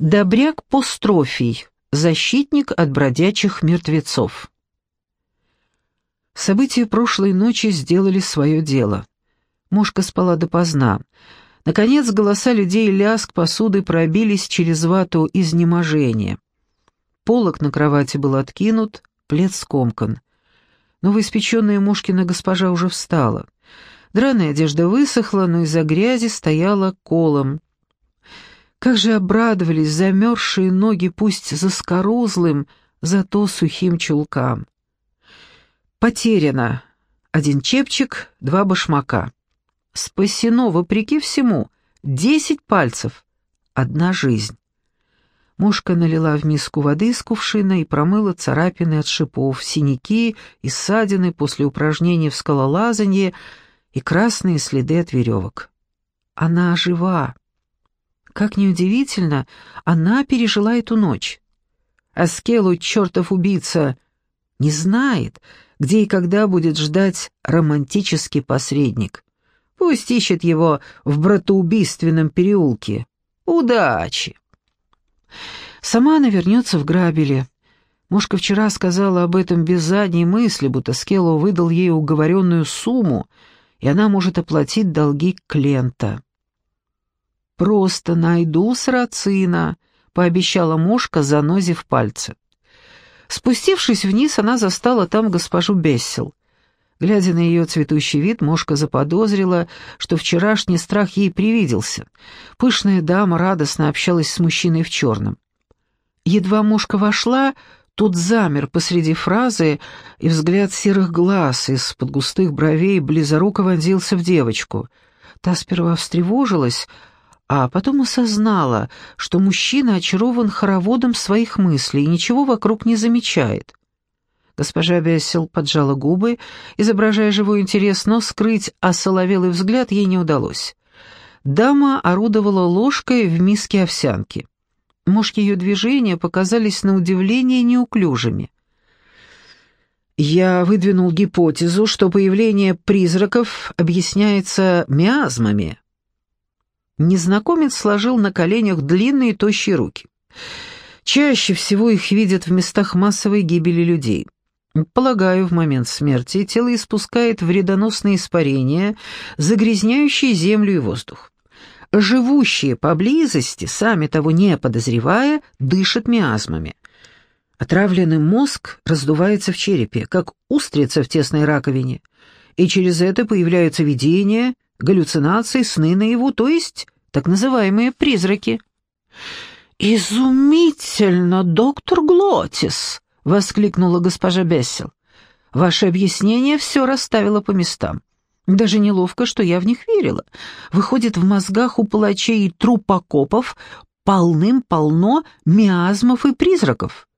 Добряк Построфий, защитник от бродячих мертвецов. События прошлой ночи сделали свое дело. Мошка спала допоздна. Наконец голоса людей лязг посуды пробились через вату изнеможения. Полок на кровати был откинут, плед скомкан. Новоиспеченная Мушкина госпожа уже встала. Драная одежда высохла, но из-за грязи стояла колом. Как же обрадовались замерзшие ноги, пусть заскорузлым, зато сухим чулкам. Потеряно. Один чепчик, два башмака. Спасено, вопреки всему, десять пальцев, одна жизнь. Мушка налила в миску воды из кувшина и промыла царапины от шипов, синяки и ссадины после упражнений в скалолазанье и красные следы от веревок. Она жива. Как неудивительно, она пережила эту ночь. А Скелу, чертов убийца, не знает, где и когда будет ждать романтический посредник. Пусть ищет его в братоубийственном переулке. Удачи! Сама она вернется в Грабеле. Мушка вчера сказала об этом без задней мысли, будто Скелло выдал ей уговоренную сумму, и она может оплатить долги Клента. «Просто найду сарацина», — пообещала Мушка, занозив пальцы. Спустившись вниз, она застала там госпожу Бессел. Глядя на ее цветущий вид, Мошка заподозрила, что вчерашний страх ей привиделся. Пышная дама радостно общалась с мужчиной в черном. Едва Мошка вошла, тут замер посреди фразы, и взгляд серых глаз из-под густых бровей близоруко вонзился в девочку. Та сперва встревожилась, а потом осознала, что мужчина очарован хороводом своих мыслей и ничего вокруг не замечает. Госпожа Бессел поджала губы, изображая живой интерес, но скрыть осоловелый взгляд ей не удалось. Дама орудовала ложкой в миске овсянки. Может, ее движения показались на удивление неуклюжими. Я выдвинул гипотезу, что появление призраков объясняется миазмами. Незнакомец сложил на коленях длинные тощие руки. Чаще всего их видят в местах массовой гибели людей. Полагаю, в момент смерти тело испускает вредоносные испарения, загрязняющие землю и воздух. Живущие поблизости, сами того не подозревая, дышат миазмами. Отравленный мозг раздувается в черепе, как устрица в тесной раковине, и через это появляются видения, галлюцинации, сны наяву, то есть так называемые призраки. «Изумительно, доктор Глотис!» — воскликнула госпожа Бессел. «Ваше объяснение все расставило по местам. Даже неловко, что я в них верила. Выходит, в мозгах у палачей и трупокопов полным-полно миазмов и призраков».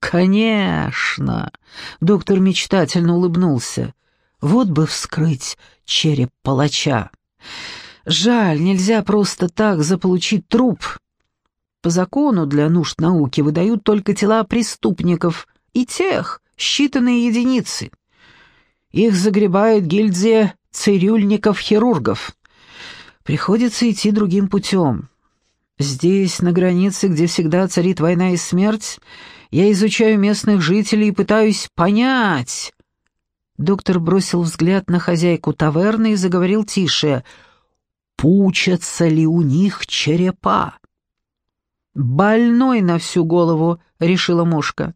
«Конечно!» — доктор мечтательно улыбнулся. «Вот бы вскрыть череп палача. Жаль, нельзя просто так заполучить труп. По закону для нужд науки выдают только тела преступников, и тех считанные единицы. Их загребает гильдия цирюльников-хирургов. Приходится идти другим путем. Здесь, на границе, где всегда царит война и смерть, я изучаю местных жителей и пытаюсь понять. Доктор бросил взгляд на хозяйку таверны и заговорил тише. «Пучатся ли у них черепа?» «Больной на всю голову», — решила мушка.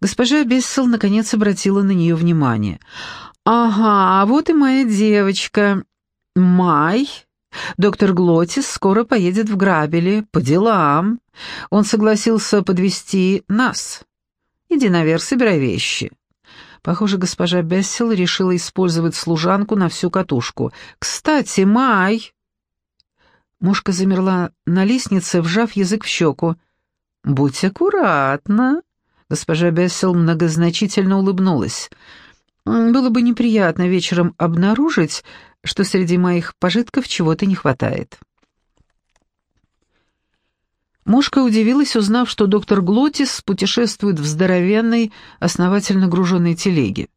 Госпожа Бессел наконец обратила на нее внимание. «Ага, а вот и моя девочка. Май. Доктор Глотис скоро поедет в Грабели по делам. Он согласился подвести нас. Иди наверх, собирай вещи». Похоже, госпожа Бессел решила использовать служанку на всю катушку. «Кстати, Май...» Мушка замерла на лестнице, вжав язык в щеку. «Будь аккуратна!» Госпожа Бессел многозначительно улыбнулась. «Было бы неприятно вечером обнаружить, что среди моих пожитков чего-то не хватает». Мушка удивилась, узнав, что доктор Глотис путешествует в здоровенной, основательно груженной телеге.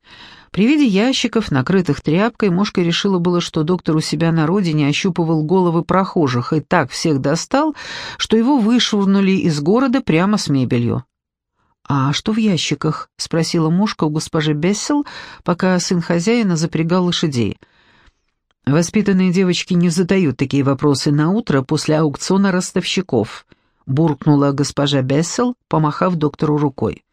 При виде ящиков, накрытых тряпкой, Мошка решила было, что доктор у себя на родине ощупывал головы прохожих и так всех достал, что его вышвырнули из города прямо с мебелью. «А что в ящиках?» — спросила Мошка у госпожи Бессел, пока сын хозяина запрягал лошадей. «Воспитанные девочки не задают такие вопросы на утро после аукциона ростовщиков», — буркнула госпожа Бессел, помахав доктору рукой.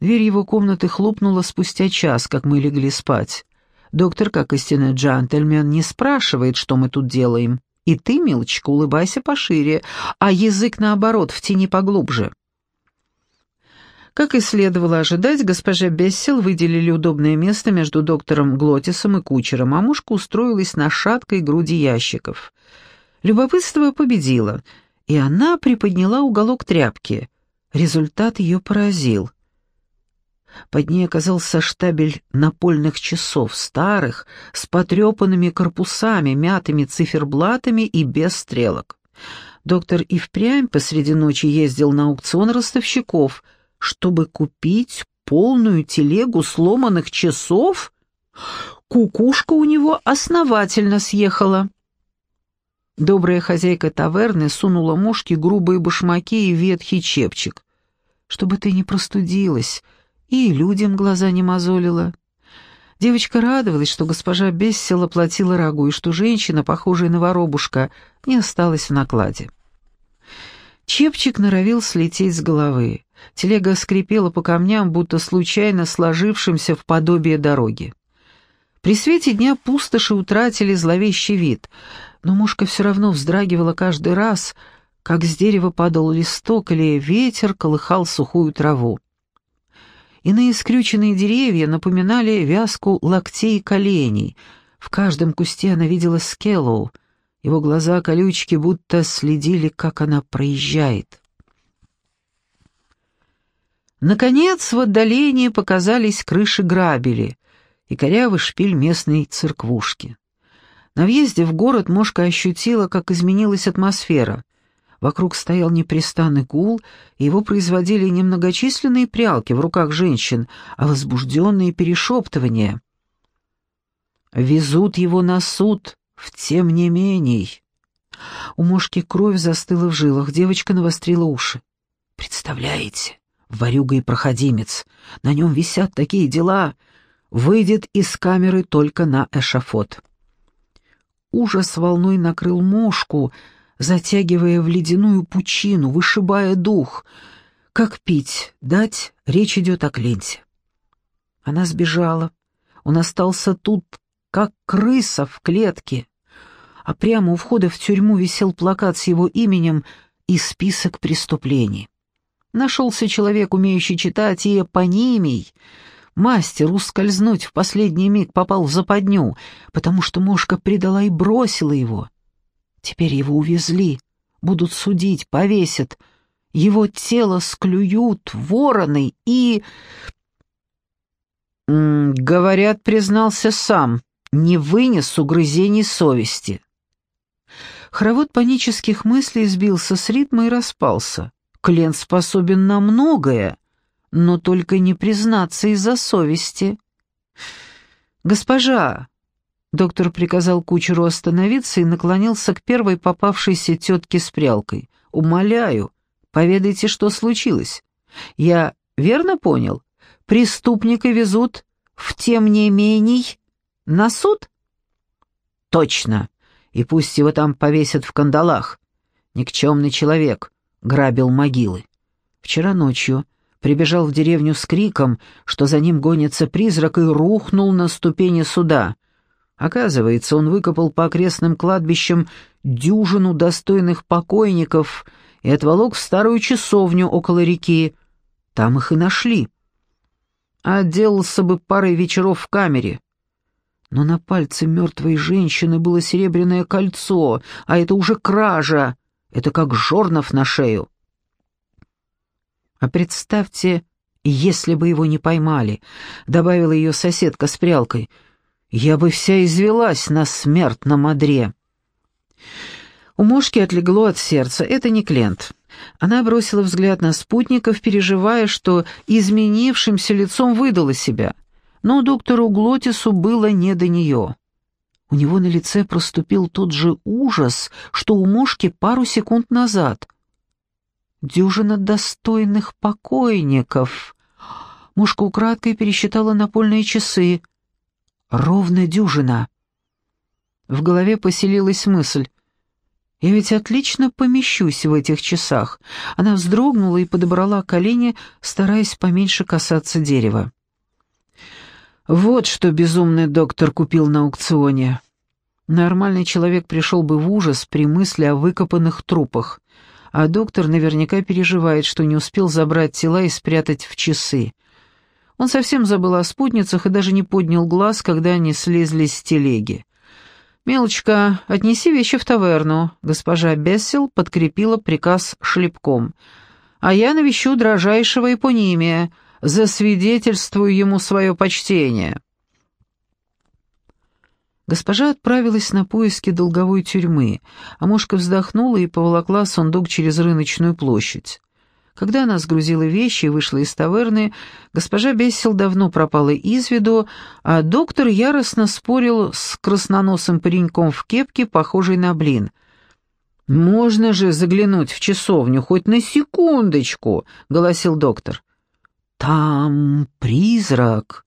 Дверь его комнаты хлопнула спустя час, как мы легли спать. Доктор, как истинный джентльмен, не спрашивает, что мы тут делаем. И ты, милочка, улыбайся пошире, а язык, наоборот, втяни поглубже. Как и следовало ожидать, госпоже Бессел выделили удобное место между доктором Глотисом и кучером, а мушка устроилась на шаткой груди ящиков. Любопытство победило, и она приподняла уголок тряпки. Результат ее поразил — под ней оказался штабель напольных часов, старых, с потрепанными корпусами, мятыми циферблатами и без стрелок. Доктор и впрямь посреди ночи ездил на аукцион ростовщиков, чтобы купить полную телегу сломанных часов? Кукушка у него основательно съехала. Добрая хозяйка таверны сунула мушке грубые башмаки и ветхий чепчик. «Чтобы ты не простудилась», и людям глаза не мозолила. Девочка радовалась, что госпожа Бессела платила рагу, и что женщина, похожая на воробушка, не осталась в накладе. Чепчик норовил слететь с головы. Телега скрипела по камням, будто случайно сложившимся в подобие дороги. При свете дня пустоши утратили зловещий вид, но мушка все равно вздрагивала каждый раз, как с дерева падал листок или ветер колыхал сухую траву. Иные скрюченные деревья напоминали вязку локтей и коленей. В каждом кусте она видела Скеллоу. Его глаза колючки будто следили, как она проезжает. Наконец, в отдалении показались крыши грабели и корявый шпиль местной церквушки. На въезде в город Мошка ощутила, как изменилась атмосфера. Вокруг стоял непрестанный гул, и его производили не многочисленные прялки в руках женщин, а возбужденные перешептывания. «Везут его на суд, в тем не меней». У мошки кровь застыла в жилах, девочка навострила уши. «Представляете, ворюга и проходимец, на нем висят такие дела, выйдет из камеры только на эшафот». Ужас волной накрыл мошку, затягивая в ледяную пучину, вышибая дух. Как пить, дать, речь идет о Кленте. Она сбежала. Он остался тут, как крыса в клетке. А прямо у входа в тюрьму висел плакат с его именем и список преступлений. Нашелся человек, умеющий читать, и эпонимий. Мастер ускользнуть в последний миг попал в западню, потому что мошка предала и бросила его. Теперь его увезли, будут судить, повесят. Его тело склюют вороны и... Говорят, признался сам, не вынес угрызений совести. Хоровод панических мыслей сбился с ритма и распался. Клен способен на многое, но только не признаться из-за совести. «Госпожа, Доктор приказал кучеру остановиться и наклонился к первой попавшейся тетке с прялкой. «Умоляю, поведайте, что случилось. Я верно понял? Преступника везут в тем не меней на суд?» «Точно. И пусть его там повесят в кандалах. Никчемный человек грабил могилы. Вчера ночью прибежал в деревню с криком, что за ним гонится призрак, и рухнул на ступени суда». Оказывается, он выкопал по окрестным кладбищам дюжину достойных покойников и отволок в старую часовню около реки. Там их и нашли. Отделался бы парой вечеров в камере. Но на пальце мертвой женщины было серебряное кольцо, а это уже кража. Это как жорнов на шею. А представьте, если бы его не поймали, добавила ее соседка с прялкой — я бы вся извелась на смертном одре. У мошки отлегло от сердца. Это не Клент. Она бросила взгляд на спутников, переживая, что изменившимся лицом выдала себя. но доктору Глотису было не до нее. У него на лице проступил тот же ужас, что у мушки пару секунд назад. Дюжина достойных покойников. Мушка украдкой пересчитала напольные часы. Ровно дюжина. В голове поселилась мысль. «Я ведь отлично помещусь в этих часах». Она вздрогнула и подобрала колени, стараясь поменьше касаться дерева. Вот что безумный доктор купил на аукционе. Нормальный человек пришел бы в ужас при мысли о выкопанных трупах, а доктор наверняка переживает, что не успел забрать тела и спрятать в часы. Он совсем забыл о спутницах и даже не поднял глаз, когда они слезли с телеги. «Мелочка, отнеси вещи в таверну», — госпожа Бессел подкрепила приказ шлепком. «А я навещу дрожайшего эпонимия, засвидетельствую ему свое почтение». Госпожа отправилась на поиски долговой тюрьмы, а мушка вздохнула и поволокла сундук через рыночную площадь. Когда она сгрузила вещи и вышла из таверны, госпожа Бессел давно пропала из виду, а доктор яростно спорил с красноносым пареньком в кепке, похожей на блин. «Можно же заглянуть в часовню хоть на секундочку», — голосил доктор. «Там призрак».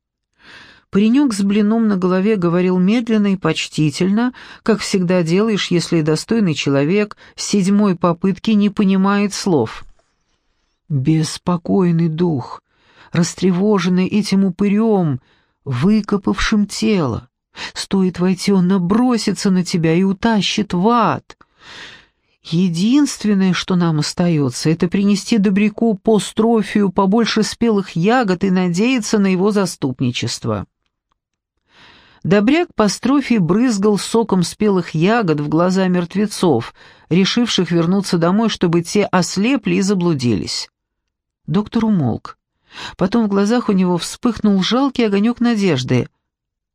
Паренек с блином на голове говорил медленно и почтительно, как всегда делаешь, если достойный человек с седьмой попытки не понимает слов. «Беспокойный дух, растревоженный этим упырем, выкопавшим тело. Стоит войти, он набросится на тебя и утащит в ад. Единственное, что нам остается, это принести добряку по строфию побольше спелых ягод и надеяться на его заступничество. Добряк по строфе брызгал соком спелых ягод в глаза мертвецов, решивших вернуться домой, чтобы те ослепли и заблудились. Доктор умолк. Потом в глазах у него вспыхнул жалкий огонек надежды.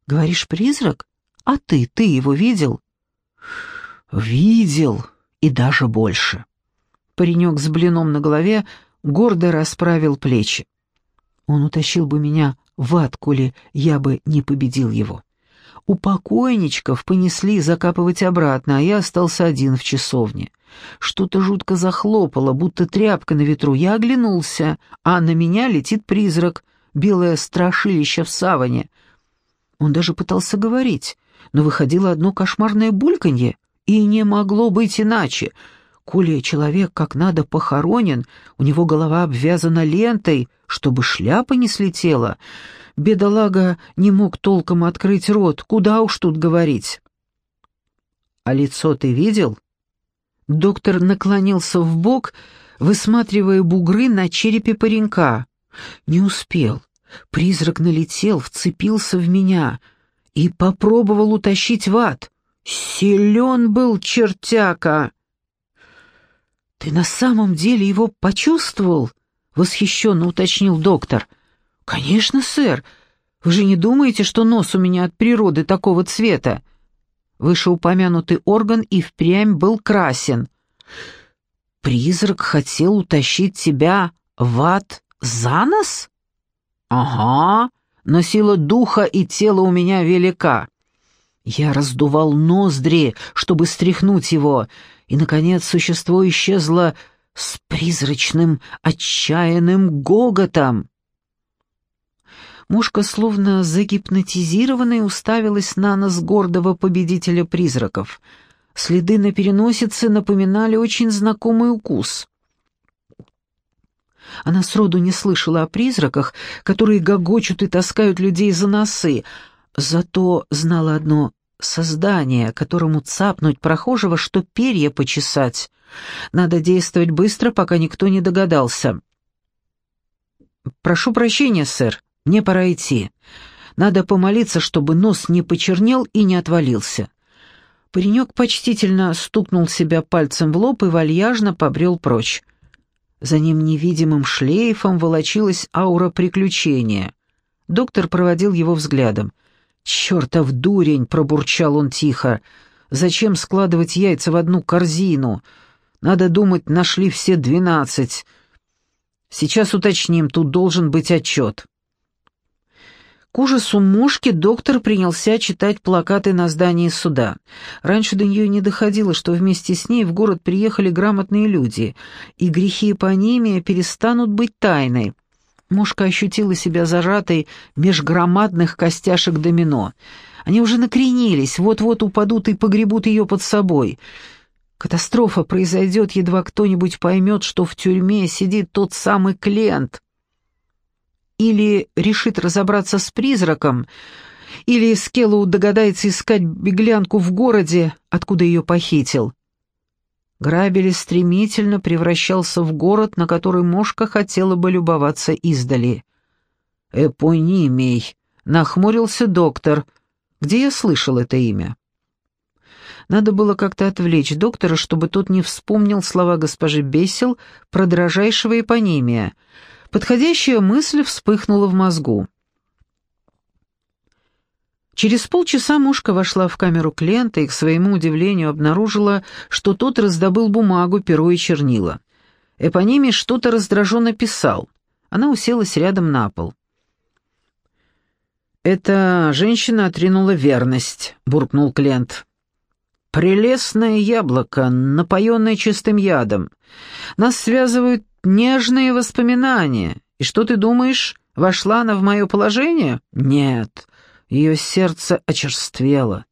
«Говоришь, призрак? А ты, ты его видел?» «Видел», и даже больше. Паренек с блином на голове гордо расправил плечи. Он утащил бы меня в ад, коли я бы не победил его. У покойничков понесли закапывать обратно, а я остался один в часовне. Что-то жутко захлопало, будто тряпка на ветру. Я оглянулся, а на меня летит призрак, белое страшилище в саване. Он даже пытался говорить, но выходило одно кошмарное бульканье. И не могло быть иначе. Коли человек как надо похоронен, у него голова обвязана лентой, чтобы шляпа не слетела. Бедолага не мог толком открыть рот, куда уж тут говорить. «А лицо ты видел?» Доктор наклонился в бок, высматривая бугры на черепе паренька. Не успел. Призрак налетел, вцепился в меня и попробовал утащить в ад. Силен был чертяка. «Ты на самом деле его почувствовал?» — восхищенно уточнил доктор. «Конечно, сэр. Вы же не думаете, что нос у меня от природы такого цвета?» Вышеупомянутый орган и впрямь был красен. «Призрак хотел утащить тебя в ад за нос?» «Ага, но сила духа и тела у меня велика. Я раздувал ноздри, чтобы стряхнуть его, и, наконец, существо исчезло с призрачным, отчаянным гоготом. Мушка, словно загипнотизированная, уставилась на нос гордого победителя призраков. Следы на переносице напоминали очень знакомый укус. Она сроду не слышала о призраках, которые гогочут и таскают людей за носы, зато знала одно создание, которому цапнуть прохожего, что перья почесать. Надо действовать быстро, пока никто не догадался. «Прошу прощения, сэр, мне пора идти. Надо помолиться, чтобы нос не почернел и не отвалился». Паренек почтительно стукнул себя пальцем в лоб и вальяжно побрел прочь. За ним невидимым шлейфом волочилась аура приключения. Доктор проводил его взглядом — «Чертов дурень!» — пробурчал он тихо. «Зачем складывать яйца в одну корзину? Надо думать, нашли все двенадцать. Сейчас уточним, тут должен быть отчет». К ужасу мушки доктор принялся читать плакаты на здании суда. Раньше до нее не доходило, что вместе с ней в город приехали грамотные люди, и грехи эпонимия перестанут быть тайной. Мушка ощутила себя зажатой меж громадных костяшек домино. Они уже накренились, вот-вот упадут и погребут ее под собой. Катастрофа произойдет, едва кто-нибудь поймет, что в тюрьме сидит тот самый Клент или решит разобраться с призраком, или Скеллоу догадается искать беглянку в городе, откуда ее похитил. Грабели стремительно превращался в город, на который Мошка хотела бы любоваться издали. «Эпонимей», — нахмурился доктор. «Где я слышал это имя?» Надо было как-то отвлечь доктора, чтобы тот не вспомнил слова госпожи Бесел про дрожайшего эпонимия — Подходящая мысль вспыхнула в мозгу. Через полчаса мушка вошла в камеру Клента и, к своему удивлению, обнаружила, что тот раздобыл бумагу, перо и чернила. Эпонимий что-то раздраженно писал. Она уселась рядом на пол. «Эта женщина отринула верность», — буркнул Клент. «Прелестное яблоко, напоенное чистым ядом. Нас связывают нежные воспоминания. И что ты думаешь, вошла она в мое положение? Нет, ее сердце очерствело.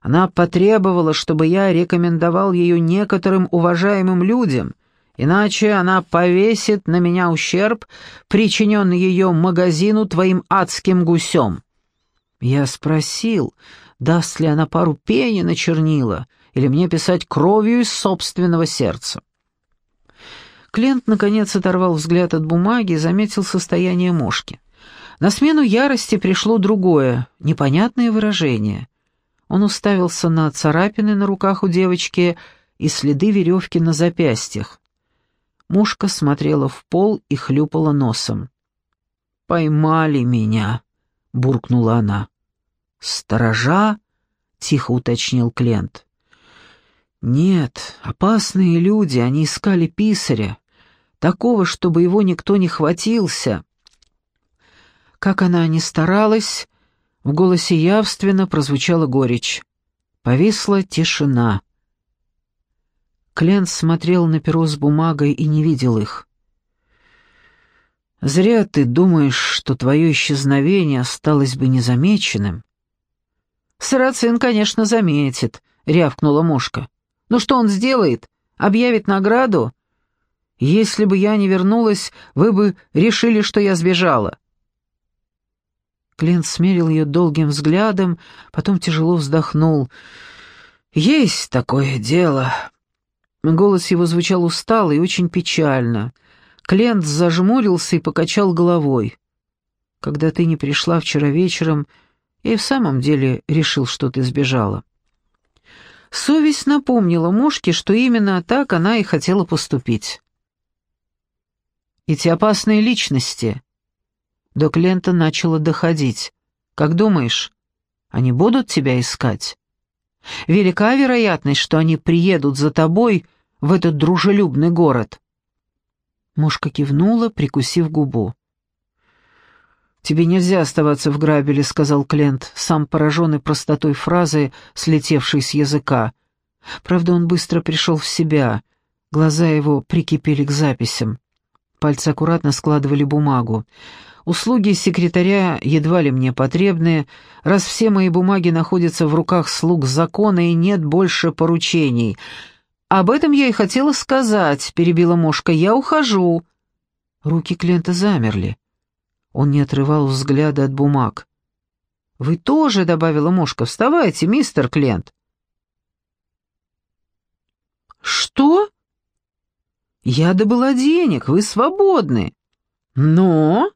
Она потребовала, чтобы я рекомендовал ее некоторым уважаемым людям, иначе она повесит на меня ущерб, причиненный ее магазину твоим адским гусем. Я спросил, даст ли она пару пени на чернила, или мне писать кровью из собственного сердца. Клент, наконец, оторвал взгляд от бумаги и заметил состояние мошки. На смену ярости пришло другое, непонятное выражение. Он уставился на царапины на руках у девочки и следы веревки на запястьях. Мушка смотрела в пол и хлюпала носом. «Поймали меня», — буркнула она. «Сторожа?» — тихо уточнил Клент. «Нет, опасные люди, они искали писаря такого, чтобы его никто не хватился. Как она ни старалась, в голосе явственно прозвучала горечь. Повисла тишина. Клент смотрел на перо с бумагой и не видел их. «Зря ты думаешь, что твое исчезновение осталось бы незамеченным». «Сарацин, конечно, заметит», — рявкнула мушка. «Ну что он сделает? Объявит награду? Если бы я не вернулась, вы бы решили, что я сбежала». Клинт смерил ее долгим взглядом, потом тяжело вздохнул. «Есть такое дело». Голос его звучал устало и очень печально. Клент зажмурился и покачал головой. «Когда ты не пришла вчера вечером, я и в самом деле решил, что ты сбежала». Совесть напомнила Мушке, что именно так она и хотела поступить. Эти опасные личности. До Клента начало доходить. Как думаешь, они будут тебя искать? Велика вероятность, что они приедут за тобой в этот дружелюбный город. Мушка кивнула, прикусив губу. «Тебе нельзя оставаться в Грабеле», — сказал Клент, сам пораженный простотой фразы, слетевшей с языка. Правда, он быстро пришел в себя, глаза его прикипели к записям. Пальцы аккуратно складывали бумагу. Услуги секретаря едва ли мне потребны, раз все мои бумаги находятся в руках слуг закона и нет больше поручений. Об этом я и хотела сказать, перебила Мошка. Я ухожу. Руки Клента замерли. Он не отрывал взгляда от бумаг. «Вы тоже», — добавила Мошка, — «вставайте, мистер Клент». «Что?» Я добыла денег, вы свободны. Но...»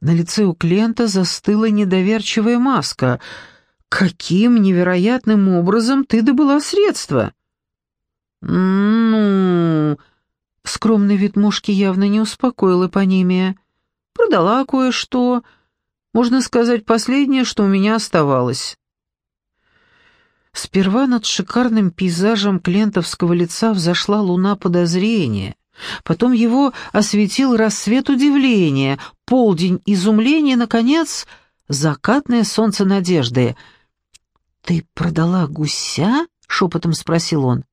На лице у клиента застыла недоверчивая маска. «Каким невероятным образом ты добыла средства?» «Ну...» Скромный вид мушки явно не успокоил эпонимия. «Продала кое-что. Можно сказать, последнее, что у меня оставалось». Сперва над шикарным пейзажем клентовского лица взошла луна подозрения, потом его осветил рассвет удивления, полдень изумления, наконец, закатное солнце надежды. «Ты продала гуся?» — шепотом спросил он.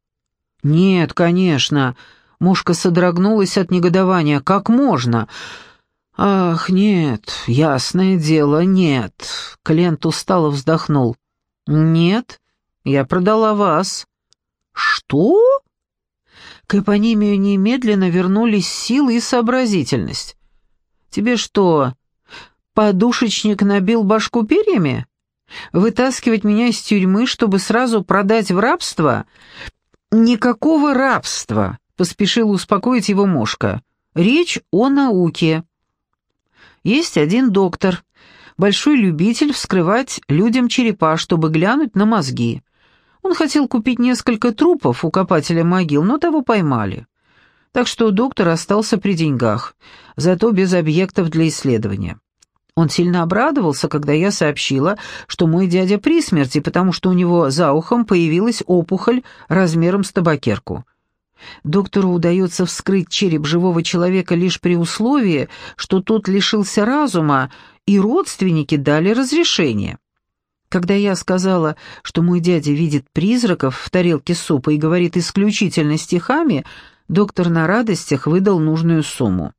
«Нет, конечно». Мушка содрогнулась от негодования. «Как можно?» «Ах, нет, ясное дело, нет». Клиент устало вздохнул. «Нет, я продала вас». «Что?» К эпонимию немедленно вернулись силы и сообразительность. «Тебе что, подушечник набил башку перьями? Вытаскивать меня из тюрьмы, чтобы сразу продать в рабство? Никакого рабства!» — поспешил успокоить его Мошка. «Речь о науке. Есть один доктор, большой любитель вскрывать людям черепа, чтобы глянуть на мозги. Он хотел купить несколько трупов у копателя могил, но того поймали. Так что доктор остался при деньгах, зато без объектов для исследования. Он сильно обрадовался, когда я сообщила, что мой дядя при смерти, потому что у него за ухом появилась опухоль размером с табакерку. Доктору удается вскрыть череп живого человека лишь при условии, что тот лишился разума, и родственники дали разрешение. Когда я сказала, что мой дядя видит призраков в тарелке супа и говорит исключительно стихами, доктор на радостях выдал нужную сумму.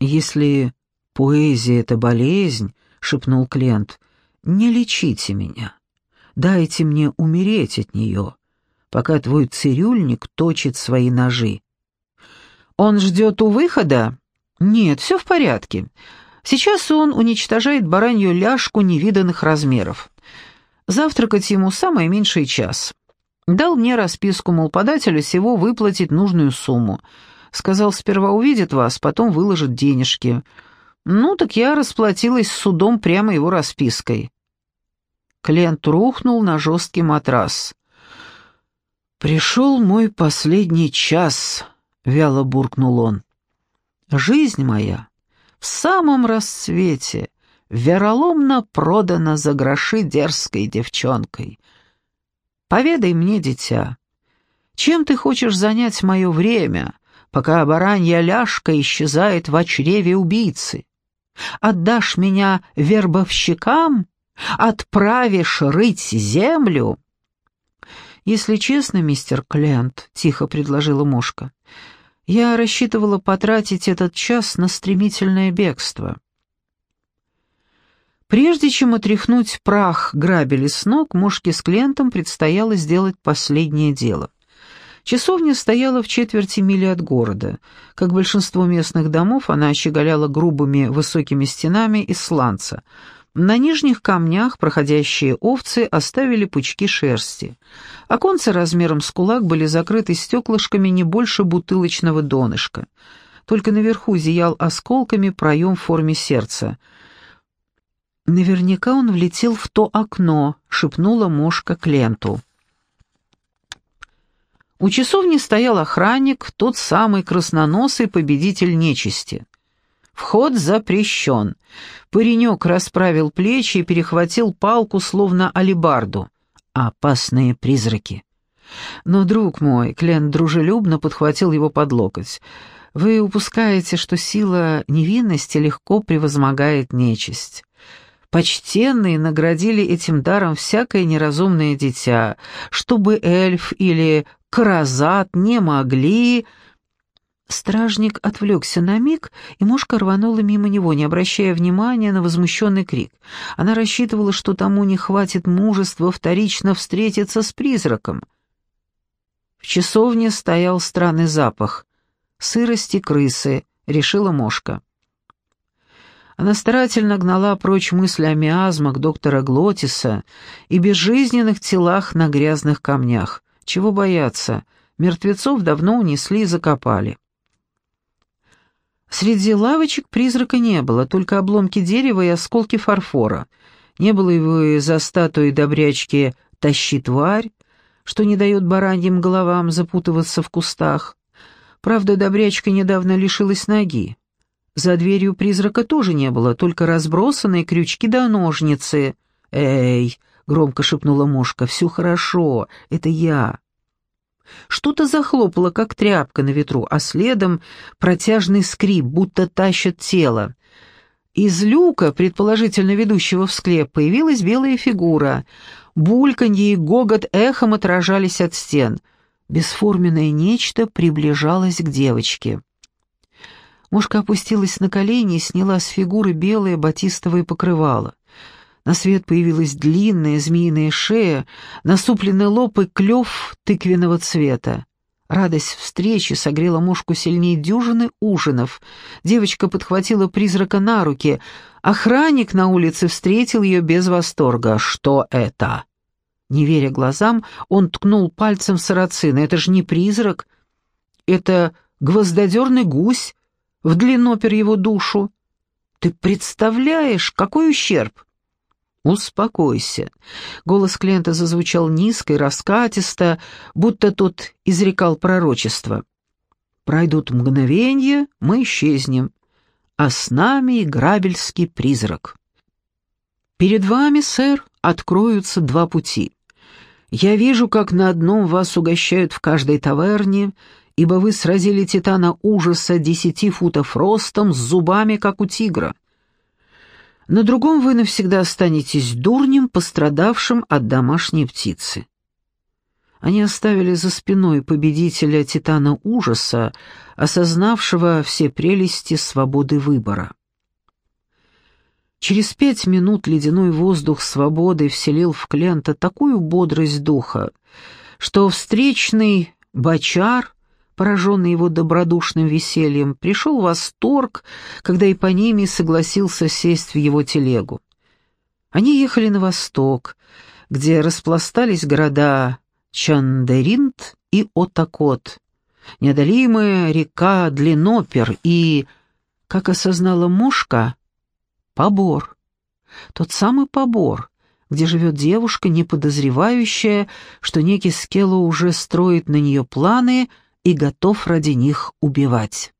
«Если поэзия — это болезнь», — шепнул клиент, — «не лечите меня. Дайте мне умереть от нее, пока твой цирюльник точит свои ножи». «Он ждет у выхода?» «Нет, все в порядке. Сейчас он уничтожает баранью ляжку невиданных размеров. Завтракать ему самое меньшее час. Дал мне расписку, мол, подателю всего выплатить нужную сумму. Сказал, сперва увидит вас, потом выложит денежки. Ну, так я расплатилась с судом прямо его распиской. Клиент рухнул на жесткий матрас. «Пришел мой последний час», — вяло буркнул он. «Жизнь моя в самом расцвете, вероломно продана за гроши дерзкой девчонкой. Поведай мне, дитя, чем ты хочешь занять мое время, пока баранья ляжка исчезает в чреве убийцы? Отдашь меня вербовщикам? Отправишь рыть землю?» «Если честно, мистер Клент», — тихо предложила мушка, — я рассчитывала потратить этот час на стремительное бегство. Прежде чем отряхнуть прах грабели с ног, Мошке с клиентом предстояло сделать последнее дело. Часовня стояла в четверти мили от города. Как большинство местных домов, она щеголяла грубыми высокими стенами из сланца — на нижних камнях проходящие овцы оставили пучки шерсти. Оконцы размером с кулак были закрыты стеклышками не больше бутылочного донышка. Только наверху зиял осколками проем в форме сердца. «Наверняка он влетел в то окно», — шепнула мошка Кленту. У часовни стоял охранник, тот самый красноносый победитель нечисти. Вход запрещен. Паренек расправил плечи и перехватил палку, словно алибарду. Опасные призраки. Но, друг мой, Клен дружелюбно подхватил его под локоть. Вы упускаете, что сила невинности легко превозмогает нечисть. Почтенные наградили этим даром всякое неразумное дитя, чтобы эльф или каразат не могли Стражник отвлекся на миг, и мушка рванула мимо него, не обращая внимания на возмущенный крик. Она рассчитывала, что тому не хватит мужества вторично встретиться с призраком. В часовне стоял странный запах. «Сырости крысы», — решила мошка. Она старательно гнала прочь мысли о миазмах доктора Глотиса и безжизненных телах на грязных камнях. Чего бояться? Мертвецов давно унесли и закопали. Среди лавочек призрака не было, только обломки дерева и осколки фарфора. Не было его и за статуей добрячки «Тащи тварь», что не дает бараньим головам запутываться в кустах. Правда, добрячка недавно лишилась ноги. За дверью призрака тоже не было, только разбросанные крючки да ножницы. «Эй!» — громко шепнула мушка. «Все хорошо, это я». Что-то захлопало, как тряпка на ветру, а следом протяжный скрип, будто тащат тело. Из люка, предположительно ведущего в склеп, появилась белая фигура. Бульканье и гогот эхом отражались от стен. Бесформенное нечто приближалось к девочке. Мушка опустилась на колени и сняла с фигуры белое батистовое покрывало. На свет появилась длинная змеиная шея, насупленный лоб и клев тыквенного цвета. Радость встречи согрела мушку сильнее дюжины ужинов. Девочка подхватила призрака на руки. Охранник на улице встретил ее без восторга. «Что это?» Не веря глазам, он ткнул пальцем в сарацина. «Это же не призрак. Это гвоздодерный гусь. В длину пер его душу. Ты представляешь, какой ущерб?» «Успокойся». Голос клиента зазвучал низко и раскатисто, будто тот изрекал пророчество. «Пройдут мгновенья, мы исчезнем, а с нами и грабельский призрак». «Перед вами, сэр, откроются два пути. Я вижу, как на одном вас угощают в каждой таверне, ибо вы сразили титана ужаса десяти футов ростом с зубами, как у тигра. На другом вы навсегда останетесь дурнем, пострадавшим от домашней птицы. Они оставили за спиной победителя Титана Ужаса, осознавшего все прелести свободы выбора. Через пять минут ледяной воздух свободы вселил в Клента такую бодрость духа, что встречный бочар пораженный его добродушным весельем, пришел восторг, когда и по ними согласился сесть в его телегу. Они ехали на восток, где распластались города Чандеринт и Отакот, неодолимая река Длинопер и, как осознала мушка, Побор. Тот самый Побор, где живет девушка, не подозревающая, что некий Скелло уже строит на нее планы — и готов ради них убивать.